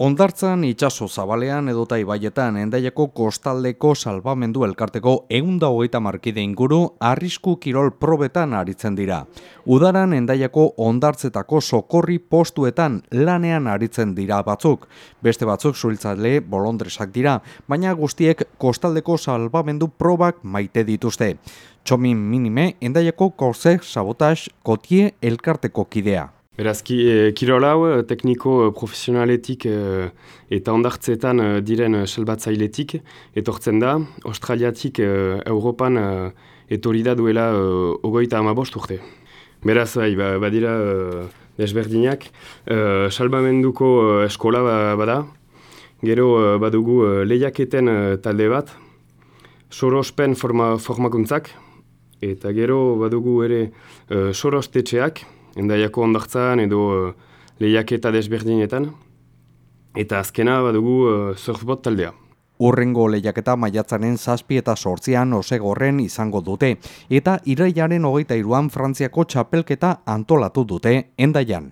Ondartzan itxaso zabalean edota ibaietan endaiako kostaldeko salbamendu elkarteko eunda hogeita markide inguru arrisku kirol probetan aritzen dira. Udaran endaiako ondartzetako sokorri postuetan lanean aritzen dira batzuk. Beste batzuk zuiltzale bolondresak dira, baina guztiek kostaldeko salbamendu probak maite dituzte. Txomin minime endaiako korsek sabotaj kotie elkarteko kidea. Beraz, ki, e, kirolau, eh, tekniko e, profesionaletik e, eta ondartzetan e, diren salbatzailetik, etortzen da, Australiatik e, Europan e, etorri da duela e, ogoita amabost urte. Beraz, bai, ba, badira e, desberdinak, e, salbamenduko eskola ba, bada, gero badugu lehiaketen talde bat, sorospen forma, formakuntzak, eta gero badugu ere e, sorostetxeak, endaiako ondartzan edo uh, lehiaketa desberdinetan. Eta azkena badugu uh, surfbot taldea. Urrengo lehiaketa maiatzanen zazpi eta sortzian osegorren izango dute. Eta iraiaren hogeita iruan Frantziako txapelketa antolatu dute endaian.